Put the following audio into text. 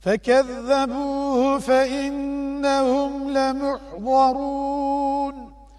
فكذبوه فإنهم لمحضرون.